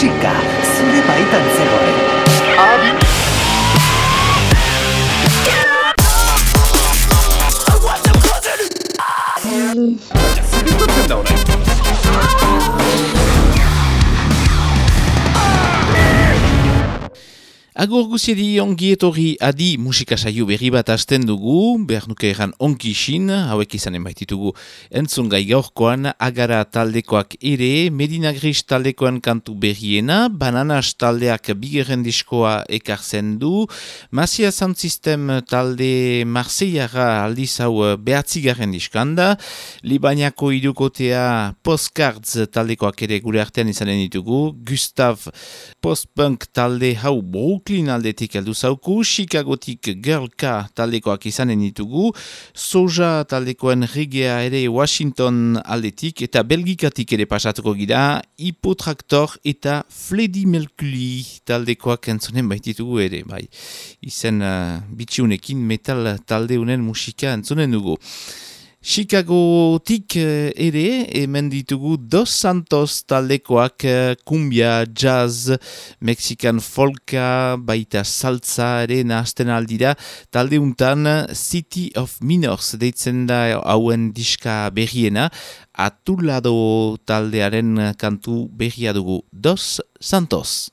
musika zure baitan zegoen. Adi! Zer da Agur guziedi ongi etorri adi musika saio berri bat asten dugu, behar nuke eran onki isin, hauek izanen baititugu. Entzun gai gaurkoan, agara taldekoak ere, Medina Gris taldekoan kantu berriena, Bananas taldeak bigeren diskoa ekartzen du, Masia Sound System talde Marseillara aldiz hau behatzigaren diskanda, Libainako idukotea Postcards taldekoak ere gure artean izanen ditugu, Gustav Postpunk talde hau Brook Brooklyn aldetik heldu zauku, Chicagotik Girlka taldekoak izanen ditugu, Soja taldekoen regea ere Washington aldetik eta Belgikatik ere pasatuko gira, Hipotraktor eta Fledi Melkuli taldekoak entzonen baititugu ere, bai. Izen uh, bitxiunekin metal taldeunen musika entzonen dugu. Chicagotik uh, ere, hemen ditugu Dos Santos taldekoak kumbia, jazz, mexikan folka, baita saltza ere nahazten aldira. Talde untan City of Minors deitzen da hauen diska berriena. Atulado taldearen kantu berria dugu Dos Santos.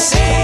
see.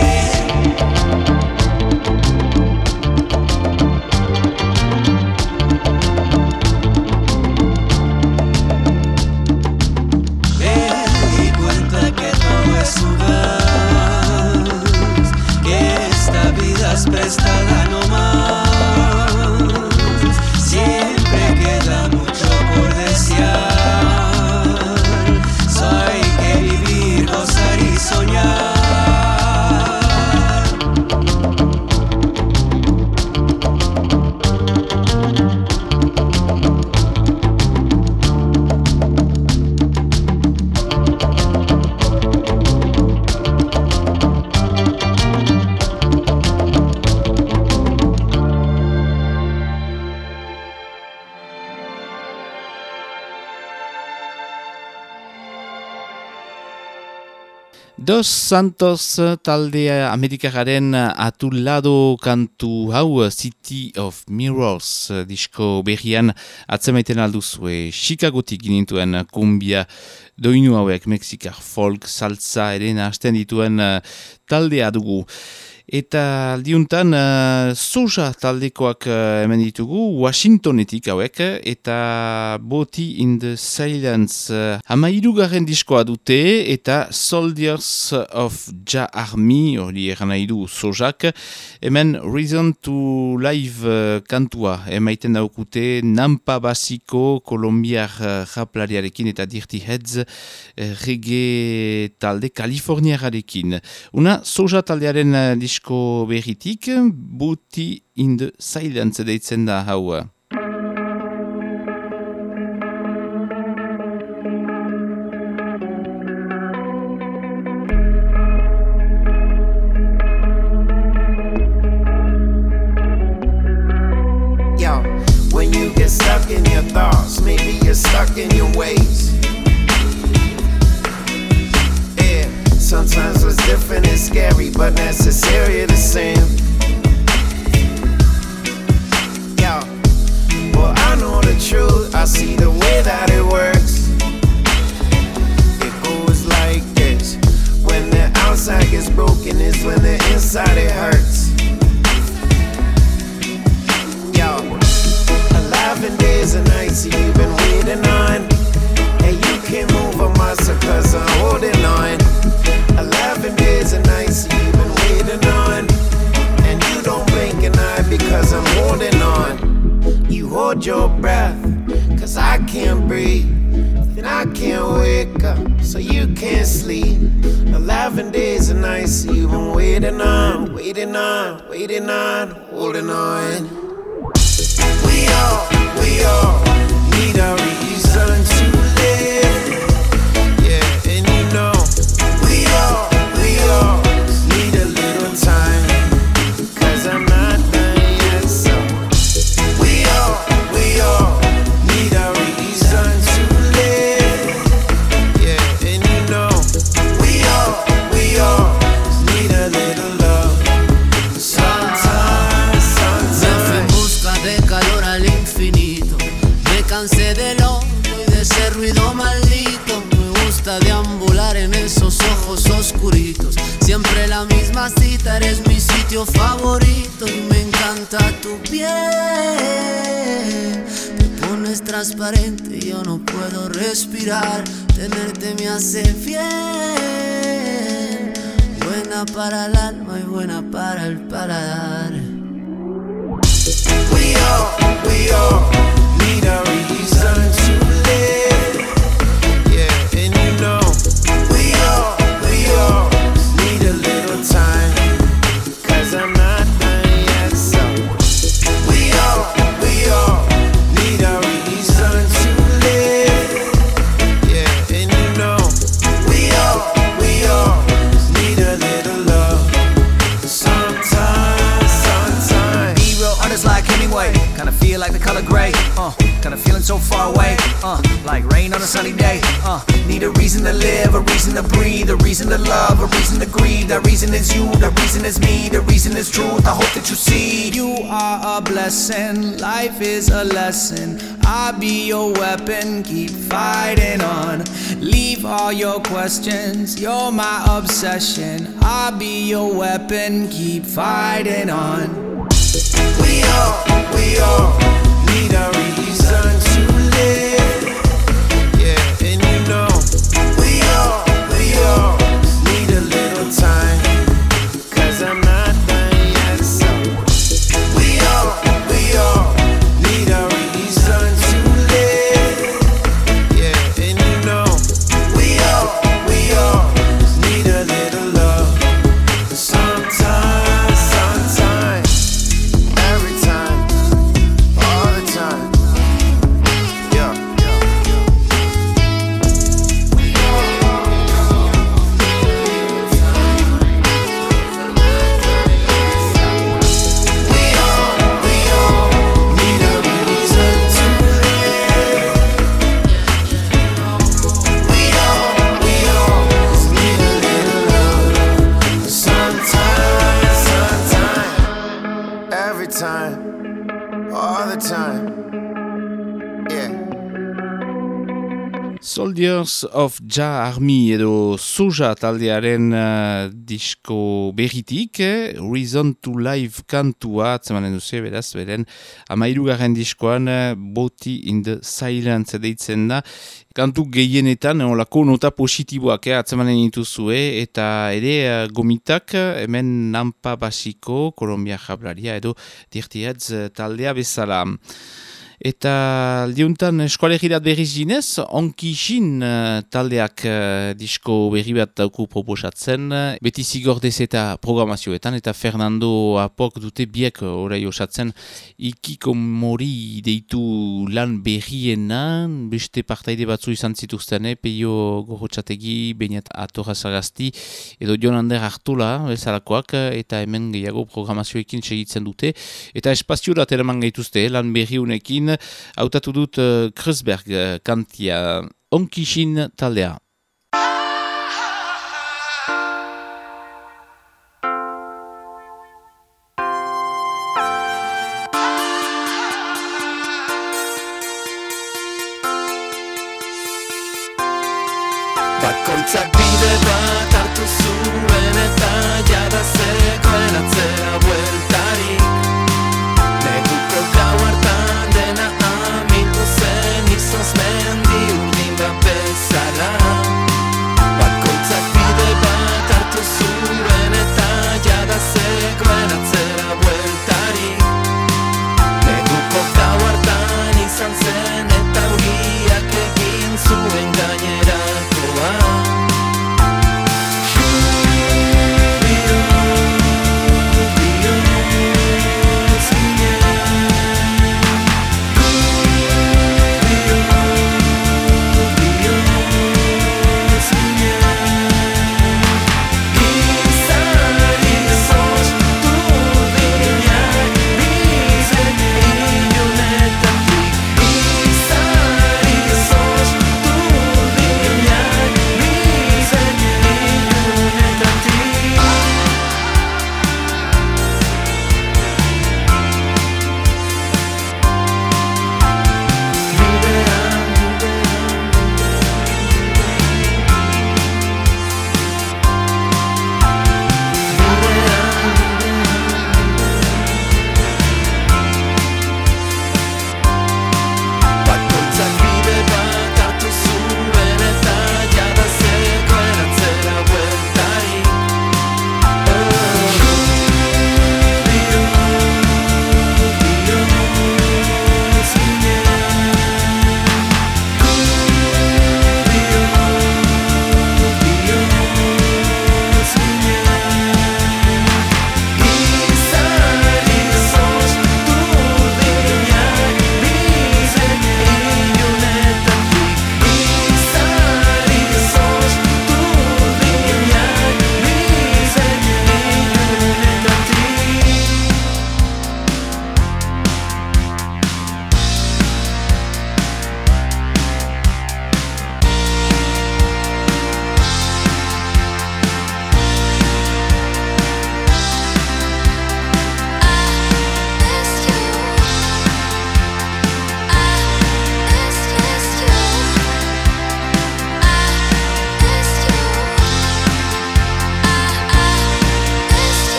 Dos Santos talde Amerikaren atulado kantu hau City of Mirrors disko berrian atzemaiten alduzue Chicagotik ginintuen kumbia doinu hauek Mexikar folk salsa ere hasten dituen taldea dugu. Eta aldiuntan, uh, soja taldekoak uh, hemen ditugu, Washingtonetik hauek, eta Boti in the Silence uh, hama irugarren diskoa dute, eta Soldiers of Ja Army, hori eran nahi du sojak, hemen Reason to Live uh, kantua, emaiten daukute, Nampa Basiko, Kolombiar uh, raplariarekin, eta Dirty Heads, uh, reggae talde Kaliforniararekin. Una soja taldearen uh, disko berritik, Booty in the Silence deitzen da hau. Yo, when you get stuck in your thoughts, maybe you're stuck in your ways. Different is scary, but necessary the same. Yo, well, I know the truth, I see the way that it works. It goes like this when the outside gets broken, it's when the inside it hurts. Yo, 11 days and nights you've been waiting on. And you can't move a muscle cause I'm holding on. 11 days and nights you've been waiting on. And you don't blink an eye because I'm holding on. You hold your breath cause I can't breathe. And I can't wake up so you can't sleep. 11 days and nights you've been waiting on, waiting on, waiting on, holding on. We all, we all la misma cita, eres mi sitio favorito. Y me encanta tu piel. Te pones transparente y yo no puedo respirar. Tenerte me hace fiel. Buena para el alma y buena para el paladar. We all, we all need a reason so far away. Uh, like rain on a sunny day. Uh, need a reason to live, a reason to breathe, a reason to love, a reason to grieve. That reason is you, the reason is me, the reason is truth. I hope that you see. You are a blessing, life is a lesson. I'll be your weapon, keep fighting on. Leave all your questions, you're my obsession. I'll be your weapon, keep fighting on. We all, we all need a reason. Yeah, and you know, we are, we all Of Ja Army edo Soja taldearen uh, disko berritik, eh? Reason to Live kantua, atzemanen duzu, beraz, beren, amairugarren diskoan, uh, Boti in the Silence deitzen da, kantu gehienetan, olako nota positiboak, eh, atzemanen dituzue, eta ere uh, gomitak, hemen nampa basiko, Kolombia jablaria, edo dirtiatz taldea bezala. Eta liuntan eskualegirat berriz ginez, onkixin uh, taldeak uh, disko berri bat dauku proposatzen, beti zigordez eta programazioetan, eta Fernando Apok dute biek orai osatzen ikiko mori deitu lan berrienan, beste partaide batzu izan zituzten, eh? peio gorotxategi, bainat atorra zagazti, edo John Ander Artula, bezalakoak, eta hemen gehiago programazioekin segitzen dute, eta espazio da teleman gaituzte, lan berriunekin, hautatu dut uh, Kreuzberg uh, kantia onkixin taldea. Bakoitzak bide bat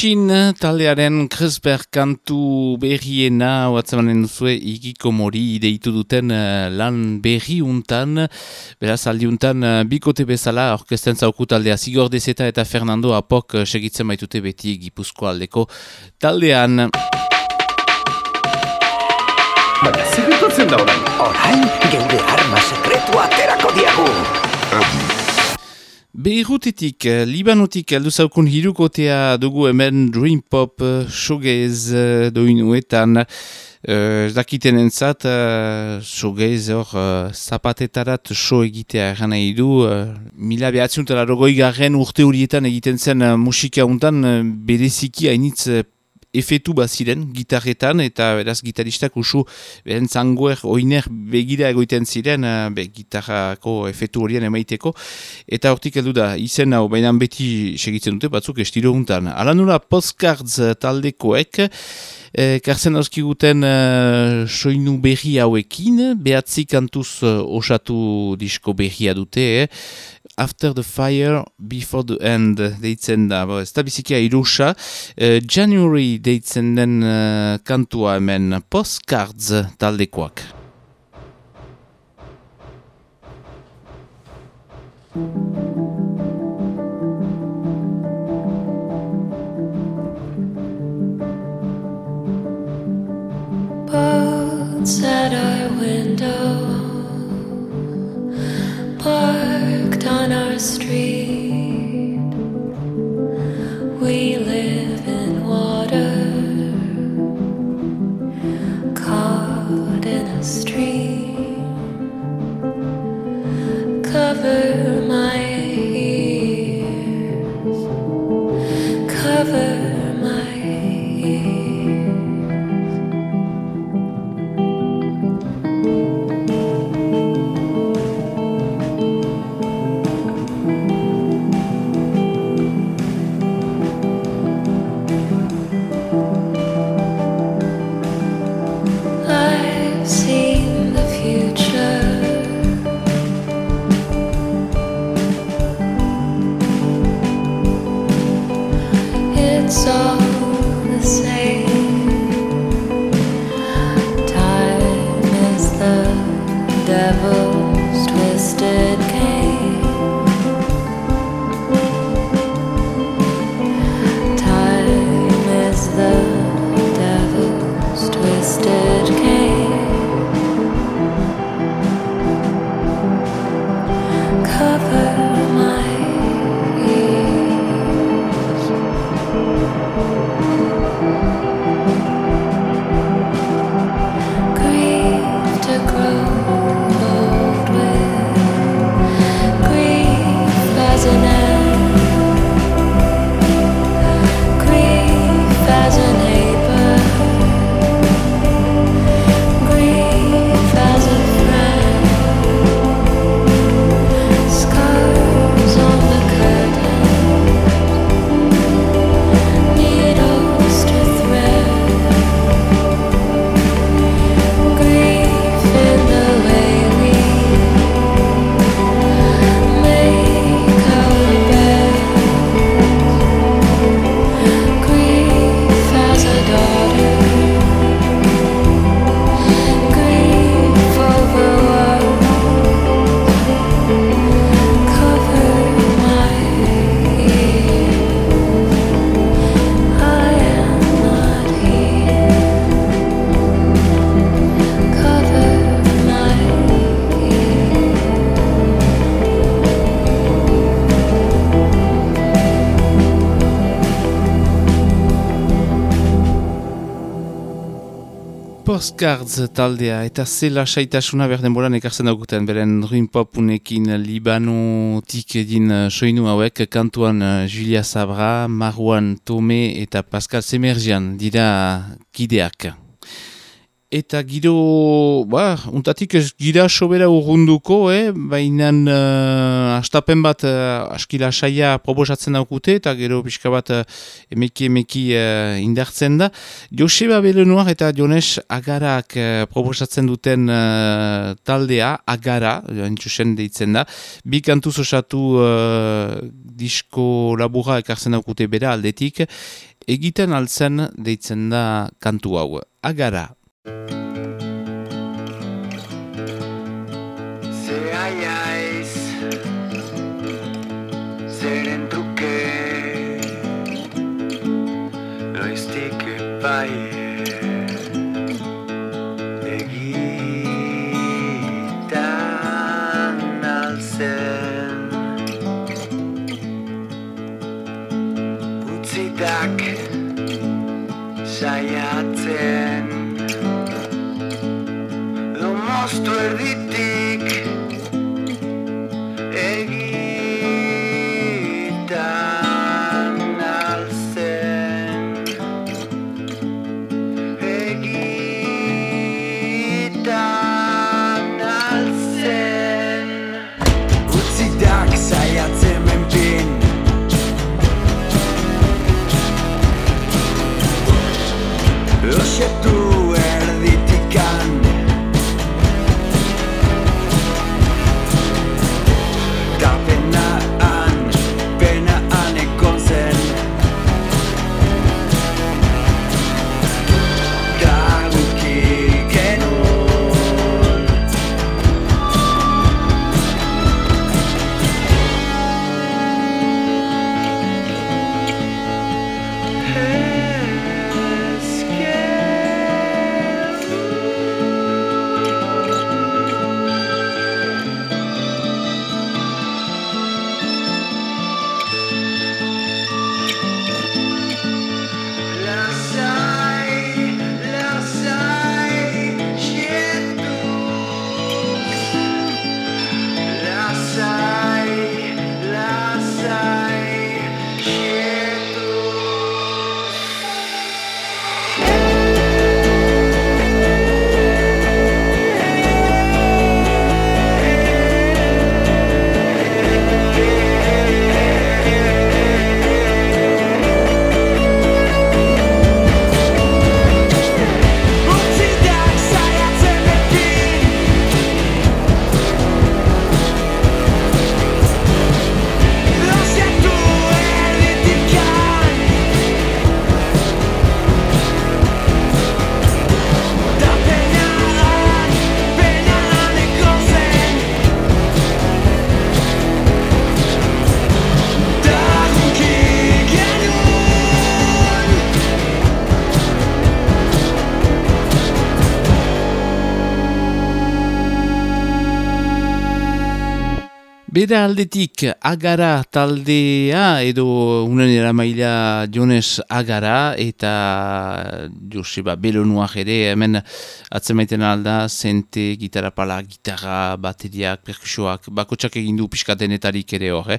Onkisin taldearen Kresberg kantu berriena Oatzemanen duzue igiko mori deitu duten uh, lan berri untan Beraz aldi untan uh, bikote bezala orkesten zauku taldea Zigor Dezeta eta Fernando Apok uh, segitzen baitute beti gipuzko aldeko taldean Baina, zer da orain? Orain, geure arma sekretua aterako diagu. Beirutetik, eh, Libanotik aldu zaukun hirukotea dugu hemen Dream Pop, eh, Showgaze eh, doinuetan. Ez dakiten entzat, Showgaze hor zapatetarat show egitea eran nahi du. Mila behatziuntara rogoi urte horietan egiten zen musika uh, bereziki hainitz efetu baziren gitarretan eta beraz gitaristak usu beren zangoer oiner begira egoiten ziren uh, be, gitarrako efetu horien emaiteko eta hortik heldu da izen hau bainan beti segitzen dute batzuk estilo untan. Ala nula postcards taldekoek E, karzen auskiguten uh, soinu berri hauekin, behatzi kantuz uh, osatu disko berria dute, eh? After the Fire, Before the End deitzen da, bo, ez da bizikia irusa. Uh, January deitzen den uh, kantua hemen postcards taldekoak. Boats at our window parked on our street. We live in water, caught in a stream. Cover Postcards taldea eta zela saitasuna berden bolan ekartzen daukuten beren ruin popunekin Libanotik edin uh, soinu hauek kantuan uh, Julia Sabra, Marwan Tome eta Pascal Semergian dira kideak. Eta giro, ba, untatik ez gira sobera urrunduko, eh? baina uh, astapen bat uh, askila saia proposatzen daukute, eta gero pixka bat uh, emeki emeki uh, indartzen da. Joseba Belenuar eta Jones Agarak uh, proposatzen duten uh, taldea, Agara, entzusen deitzen da, bi kantuz osatu uh, disko labura ekartzen daukute bera aldetik, egiten altzen deitzen da kantu hau. Agara. Ze aiaiz Zeren truke Noiztik epai Egitan alzen Utzitak nostro erriti Bera aldetik agara taldea edo unen eramaila Jones agara eta Joseba Belonuak ere hemen atzemaiten alda zente, gitarra pala, gitarra, bateriak, perkusioak, bakotsak egin du piskatenetarik ere hor. Eh?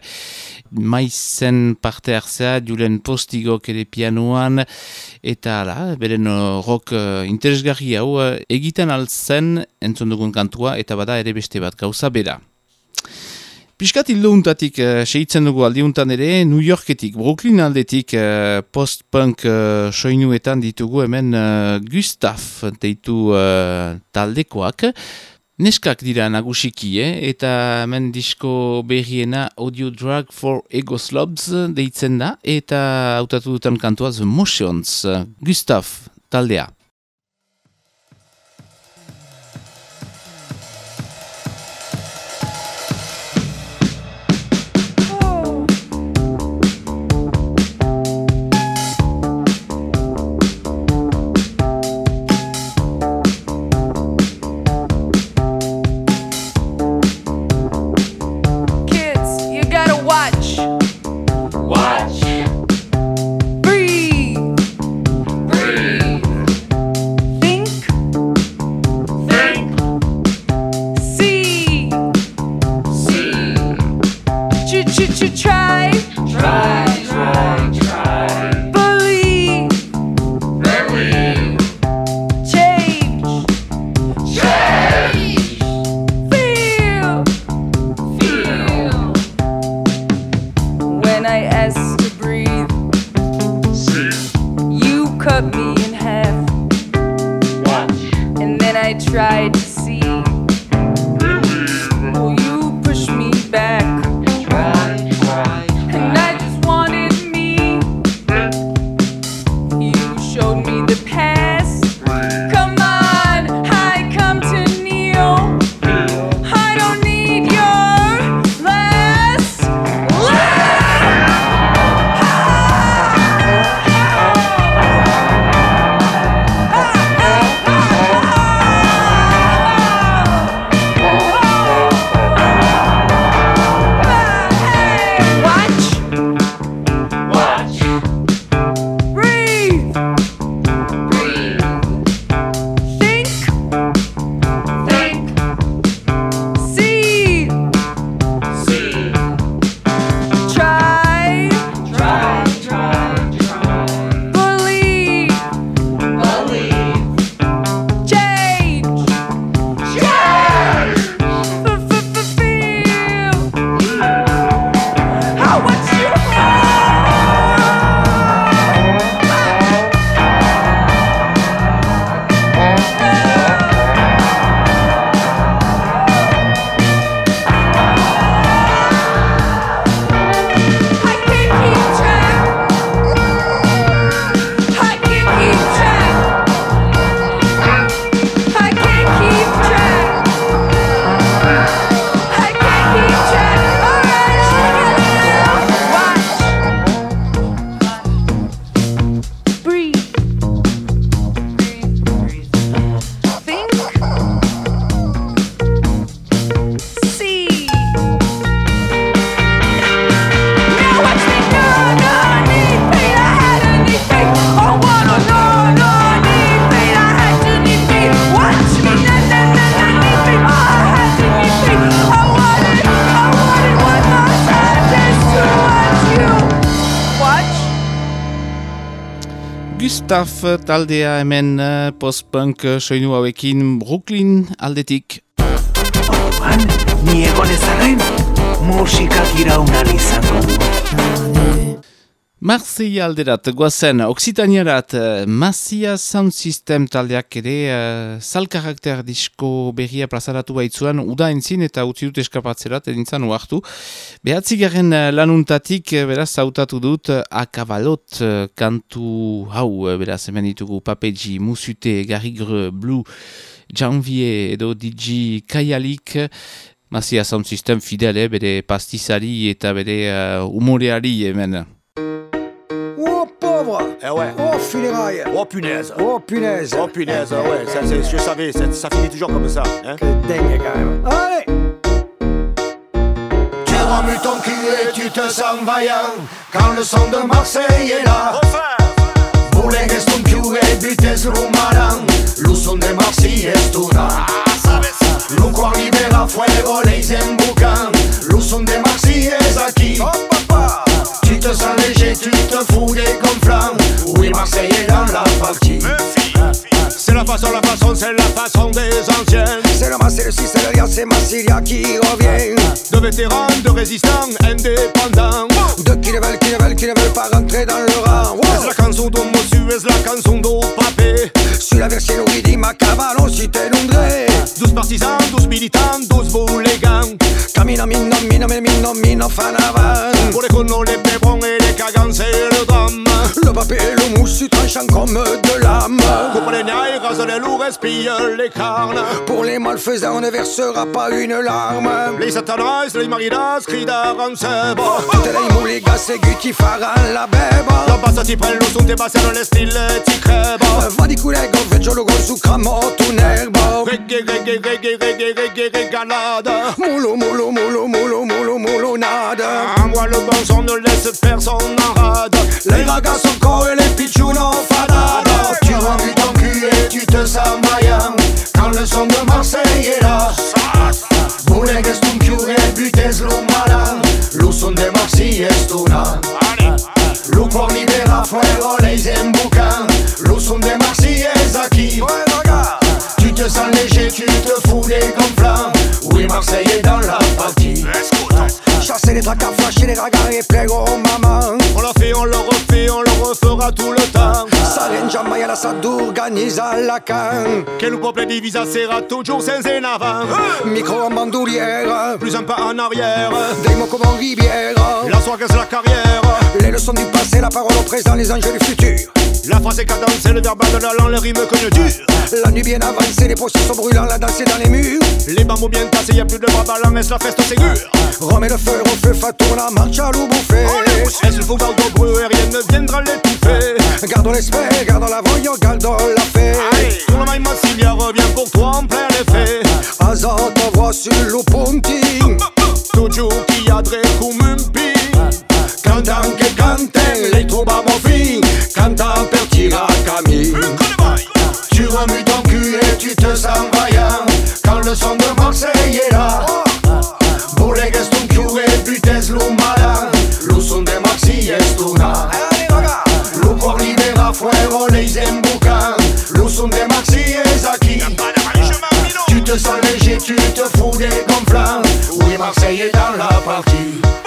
Maizen parte hartzea, Julen Postigok ere pianoan eta ala, beren uh, rock uh, interesgarri hau uh, egiten altzen entzun dugun kantua eta bada ere beste bat gauza bera. Piskat hildo untatik uh, segitzen dugu aldiuntan ere, New Yorketik, Brooklyn aldetik uh, post-punk uh, soinuetan ditugu hemen uh, Gustav deitu uh, taldekoak. Neskak dira nagusiki, eh? eta hemen disko berriena Audio Drug for Ego Slobs deitzen da, eta hautatu dutan kantua The Motions, Gustav taldea. Tough taldea hemen eh, post-punk eh, soinu hauekin Brooklyn aldetik. Orduan, ni egon ezarren, musikak iraunan izango Marseille alderat, goazen, Oksitaniarat, eh, Masia Sound System taldeak ere uh, sal karakter disko berria plazaratu baitzuan, uda entzin eta utzi dut eskapatzerat, edintzan uartu. Behatzigarren uh, lanuntatik, uh, beraz, zautatu dut, uh, akabalot uh, kantu hau, uh, beraz, hemen ditugu Papeji, Musute, Garigre, Blue, Janvier edo DJ Kaialik, Masia Sound System fidele, bere pastizari eta bere uh, humoreari hemen. Oh Eh ouais. Oh funérailles. Oh punaise. Oh punaise. Oh punaise, ouais, ça, je savais, ça, ça finit toujours comme ça. Hein. Que dingue quand même. Allez. Tu remues ton cul et tu te sens vaillant. Quand le son de Marseille est là. Bulegues ton cul et butes rumaran Luzon de Marseille tuna Lucoan libera fuego, leis embucan Luzon de Marseille aquí Tu te sens léger, tu te fous des gonflants Oui, Marseille est dans la partie C'est la façon, la façon, c'est la façon des anciens. C'est le c'est le si, c'est le lien, c'est Massilia qui revient De vétérans, de résistants, indépendants. De qui ne veulent, qui ne veulent, qui ne veulent pas rentrer dans le rang Es la canzone d'un monsieur, es la canzone d'un papé? Sur la versione di Macabalo si te inondré Douze partisans, douze militants, douze boulégans. Camino, mino, mino, mino, mino, fan avant Pour les connus, les pébrons et les cagans, c'est le drame. Le papier et le mousse tranchant comme de l'âme Coupe les nailles, rase les loups, respire les carnes. Pour les malfaisants, on ne versera pas une larme Les satanas, les maridas, crient d'Aran Seba. Tutte le mouligas seguiti ti faranno la beba La bassa ti prende, su te passano le stille, ti creba. Va di culego, veggio lo su cramotto un'erba Reggae, reggae, reggae, reggae, reggae, regalade. Moulou, moulou, moulou, moulou, moulou, moulou, nada Ah, moi le bon son ne laisse personne en rade. Les ragas sont corps et les pichounos fadada Tu remues ton cul et tu te sens vaillant Quand le son de Marseille est là. Bulegues ton cul et butes rumaran Luzon de Marseille tuna Lucoan libera fuego, leis embucan Luzon de Marseille aquí Tu te sens léger, tu te fous des gonflants Oui, Marseille est dans la partie Les tracas, flasher les ragas et plaire aux mamans On l'a fait, on le refait, on le refera tout le temps. Salenja Maya s'organisa la can Que le peuple divise sera toujours sans en avant. Micro en bandoulière Plus un pas en arrière. Des mots comme en rivière La soirée, c'est la carrière. Les leçons du passé, la parole au présent, les enjeux du futur La phrase est cadencée, le verbal de la langue, le rime que ne dure. La nuit bien avancée, les processions brûlants, la danse dans les murs Les bambous bien tassés, y'a plus de bras ballants, laisse la feste sécure. Remets le feu au feu, fatourna, marche à l'eau bouffée Est-ce le fougal de bruit et rien ne viendra l'étouffer. Gardons l'esprit, gardons la voyant, gardons la Pour le maï Massilia revient pour toi en plein effet. Azot voix sur le ponting. Toujours qui a dré comme un pi. Cantan que canten, les troubas mon fin Cantan per tira Camille. Tu remues ton cul et tu te sens vaillant. Quand le son de Marseille est là fuego, leis embucan Luzon de Marseille aquí. Tu te sens léger, tu te fous des gonflants Oui, Marseille est dans la partie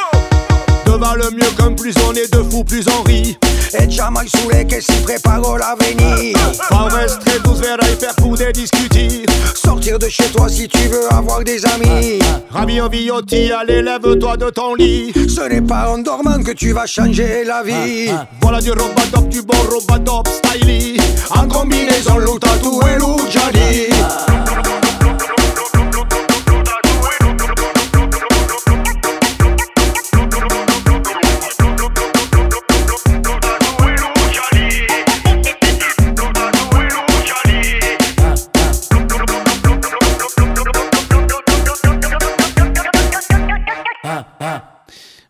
Le mieux qu'un plus on est deux fous, plus on rit. Et jamais saoulé que si prépare l'avenir Pas rester tous vers y faire pour des discuter. Sortir de chez toi si tu veux avoir des amis Ravi au viotti, allez, lève-toi de ton lit. Ce n'est pas en dormant que tu vas changer la vie Voilà du robadop, du bon robadop styly. En combinaison, loup tatoué, loup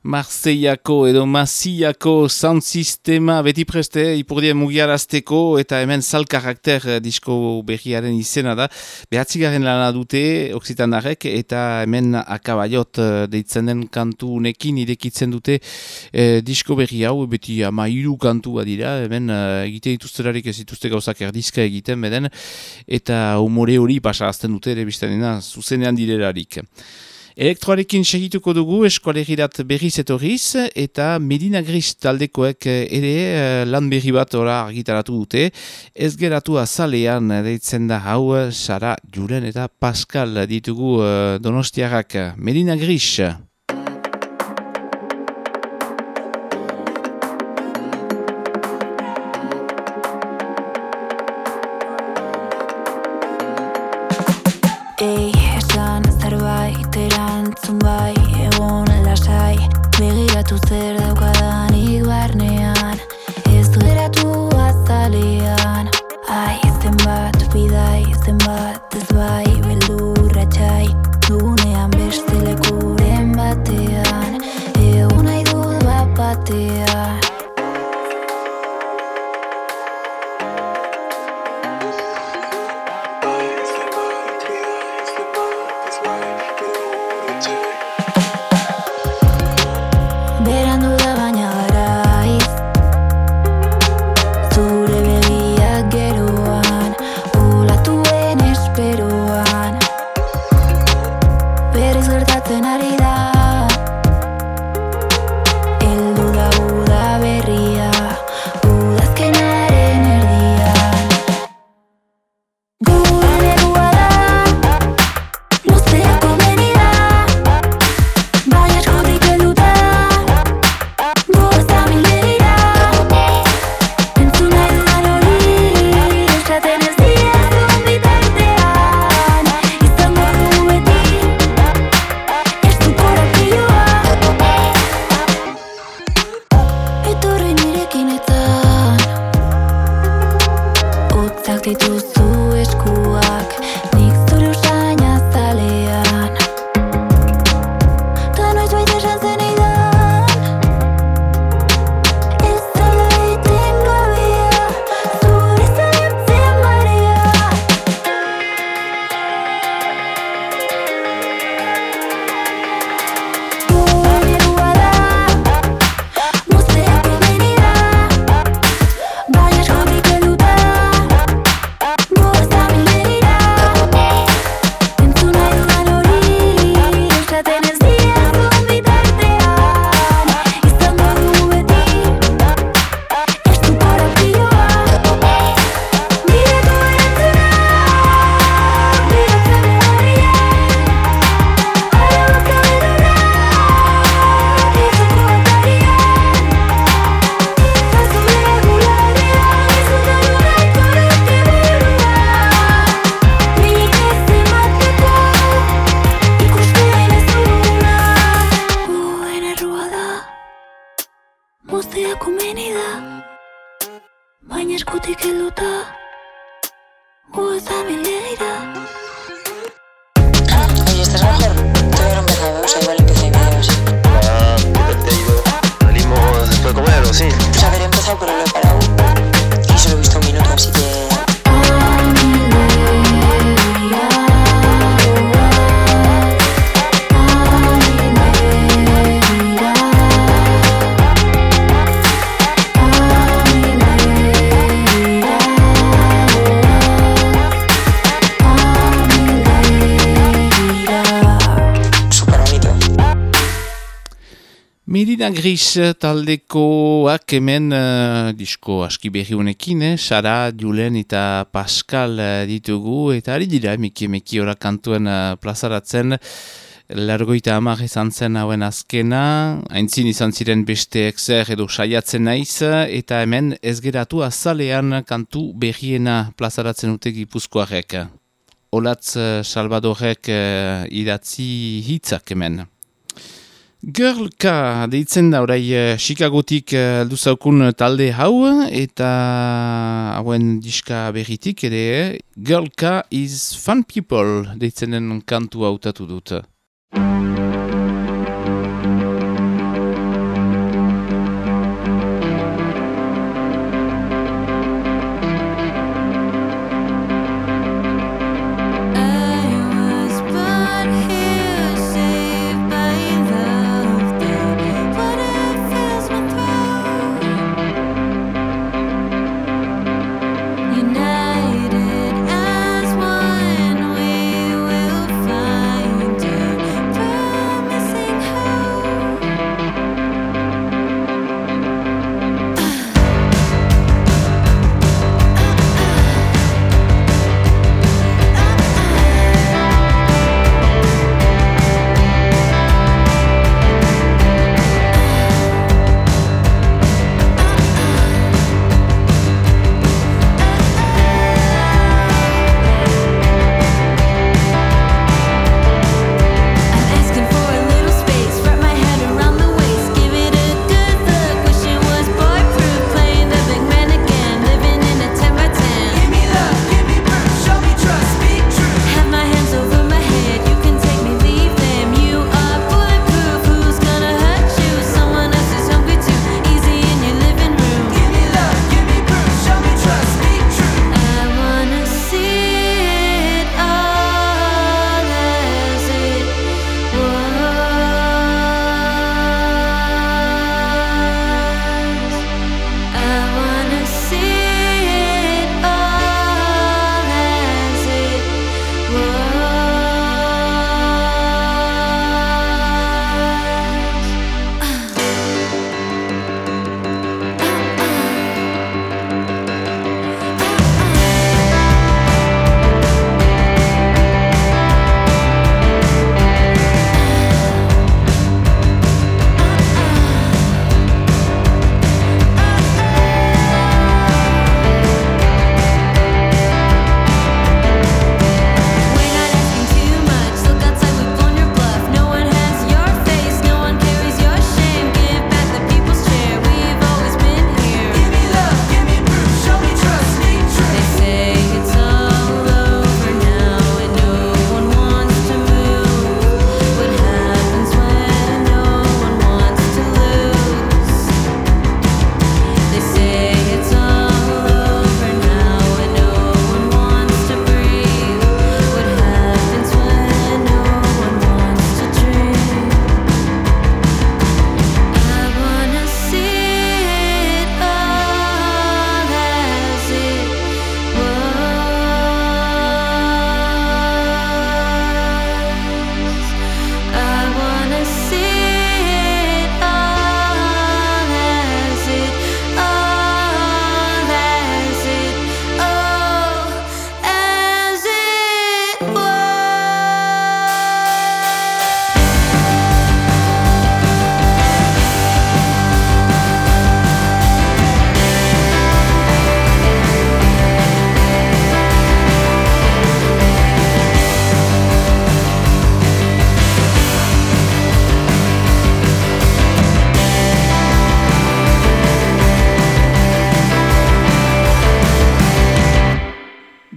Marseillako edo Masillako sound sistema beti preste ipurdien mugiarazteko eta hemen sal karakter eh, disko berriaren izena da. Behatzigaren lana dute Oksitanarek eta hemen akabaiot eh, deitzen den kantu unekin irekitzen dute e, disko berri hau beti ama hiru kantu badira hemen e, egite dituzterarik ez dituzte gauzak erdizka egiten beden eta umore hori pasarazten dute ere biztanena zuzenean direlarik. Elektroarekin segituko dugu eskualegirat berriz etorriz eta Medina Gris taldekoek ere eh, lan berri bat ora argitaratu dute. Ez geratu azalean deitzen da hau Sara Juren eta Pascal ditugu eh, donostiarrak. Medina Gris. Gris taldekoak hemen uh, disko aski berri honekin, eh? Sara, Julen eta Pascal eh, ditugu, eta ari dira emeki emeki ora kantuen uh, plazaratzen, largoita hamar izan zen hauen azkena, haintzin izan ziren beste zer edo saiatzen naiz, eta hemen ez geratu azalean kantu berriena plazaratzen dute gipuzkoarek. Olatz eh, Salvadorek uh, idatzi hitzak hemen. Girl K deitzen da orai eh, Chicagotik eh, heldu zaukun talde hau eta hauen diska berritik ere Girl K is fun people deitzen den kantu hautatu dut.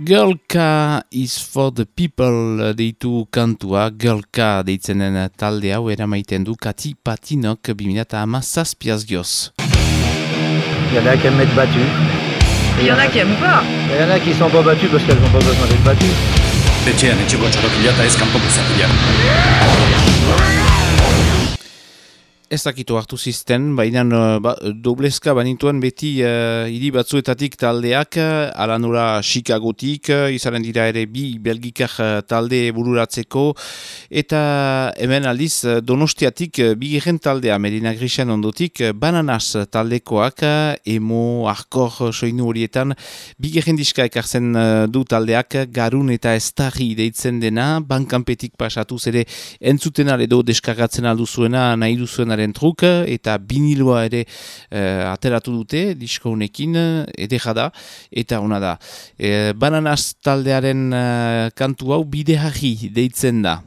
Girlka is for the people deitu kantua, Girlka deitzen den talde hau eramaiten du Kati Patinok 2008 zazpiaz gioz. Il y en a qui aiment être battus. Il y en a qui aiment pas. Il y en a qui sont pas battus parce qu'elles n'ont pas besoin d'être battues. Etxean etxeko txorokila eta ez kanpoko zapila. Ez dakitu hartu zizten, baina uh, ba, doblezka banituen beti uh, hiri batzuetatik taldeak, uh, alanura Chicagotik, izaren dira ere bi belgikar uh, talde bururatzeko, eta hemen aldiz donostiatik bi geren taldea, Medina Grisen ondotik, bananas taldekoak, emo, arkor soinu horietan, bi geren diska ekartzen du taldeak, garun eta estarri deitzen dena, bankanpetik pasatuz ere entzuten edo deskargatzen alduzuena, nahi duzuena truk eta biniloa ere uh, ateratu dute disko honekin edera da eta ona da. E, Bananaz taldearen uh, kantu hau bide deitzen da.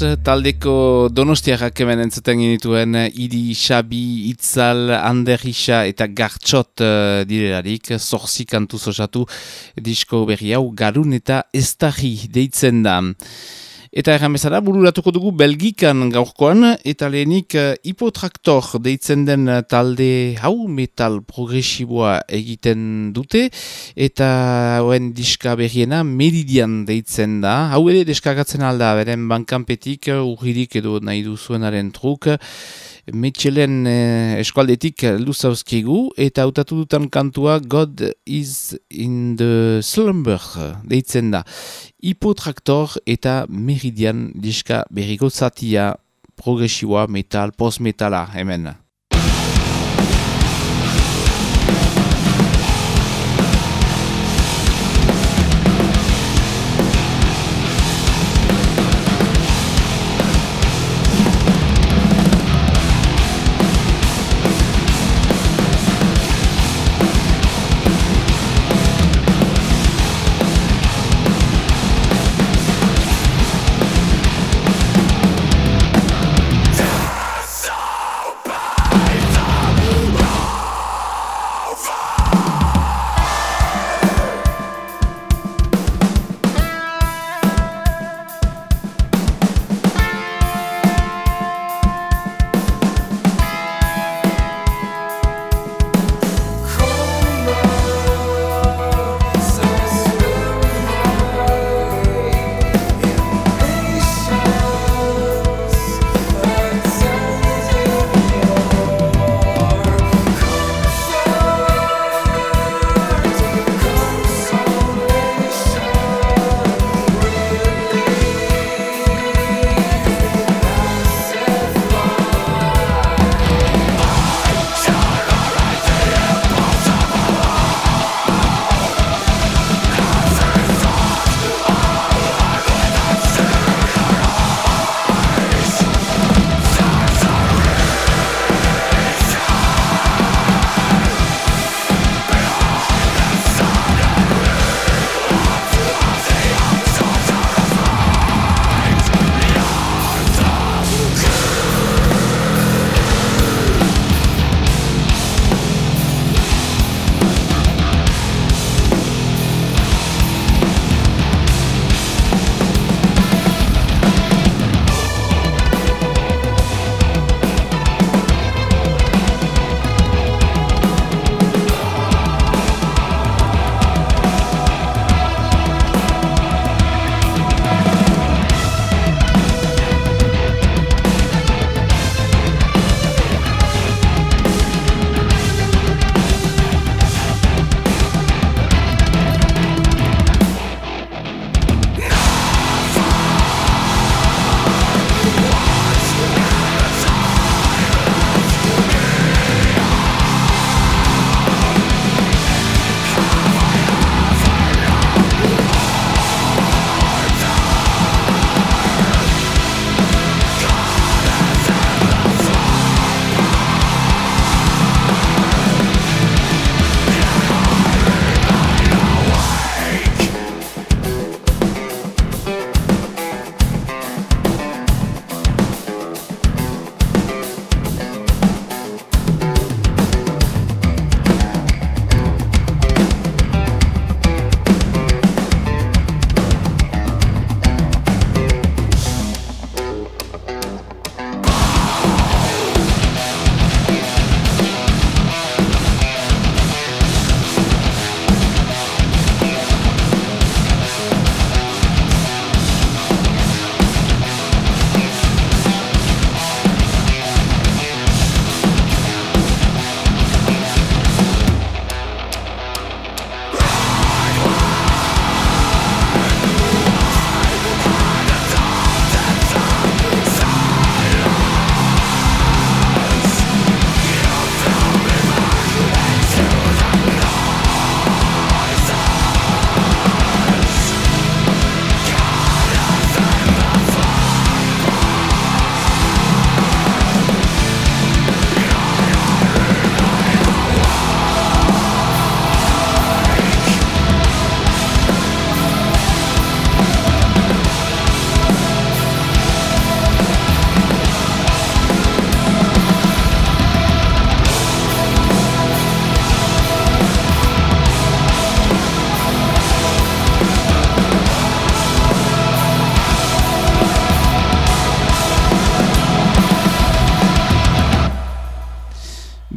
Taldeko donostiak hemen entzuten genituen Idi, Xabi, Itzal, Ander Isa eta Gartxot uh, direlarik, zorzi kantu zosatu disko berri hau garun eta estari deitzen da. Eta erran bezala, bururatuko dugu Belgikan gaurkoan, eta lehenik uh, hipotraktor deitzen den talde hau metal progresiboa egiten dute, eta hoen diska berriena Meridian deitzen da. Hau ere deskagatzen alda, beren bankanpetik, urririk edo nahi duzuenaren truk, Mitchellen eh, eskualdetik luzauzkigu eta hautatu dutan kantua God is in the slumber deitzen da. Hipotraktor eta meridian diska berriko zatia progresiua metal, post-metala hemen.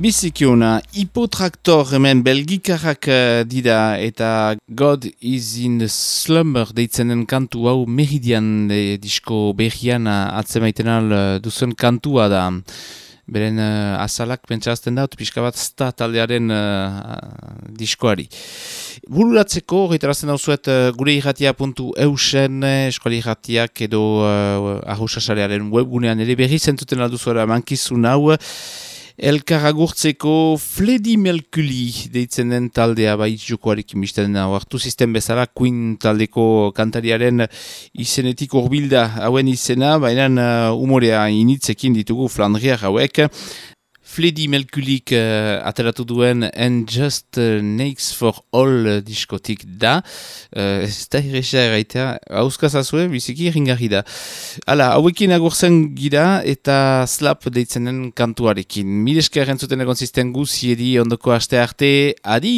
Bizikiona, hipotraktor hemen belgikarrak uh, dira eta God is in the slumber deitzenen kantu hau meridian de, disko berrian uh, atzemaiten al uh, duzen kantua da. Beren uh, azalak pentsazten da, pixka bat sta taldearen uh, diskoari. Bururatzeko, horretarazten dauzuet, uh, gure irratia puntu eusen, eskuali irratiak edo uh, ahosasarearen webgunean ere berri zentuten alduzuera mankizun hau, Elkaragurtzeko Fledi Melkuli deitzen den taldea bai jokoarekin bizten da. Artu sistem bezala Queen taldeko kantariaren izenetik urbilda hauen izena, baina uh, umorea initzekin ditugu Flandriak hauek. Fledi Melkulik uh, ateratu duen And Just uh, Nakes for All uh, diskotik da. Uh, ez da irresa erraitea, hauskazazue, biziki ringarri da. Hala, hauekin agurzen gira eta slap deitzenen kantuarekin. Mileska errentzuten egon zisten guziedi ondoko aste arte, adi!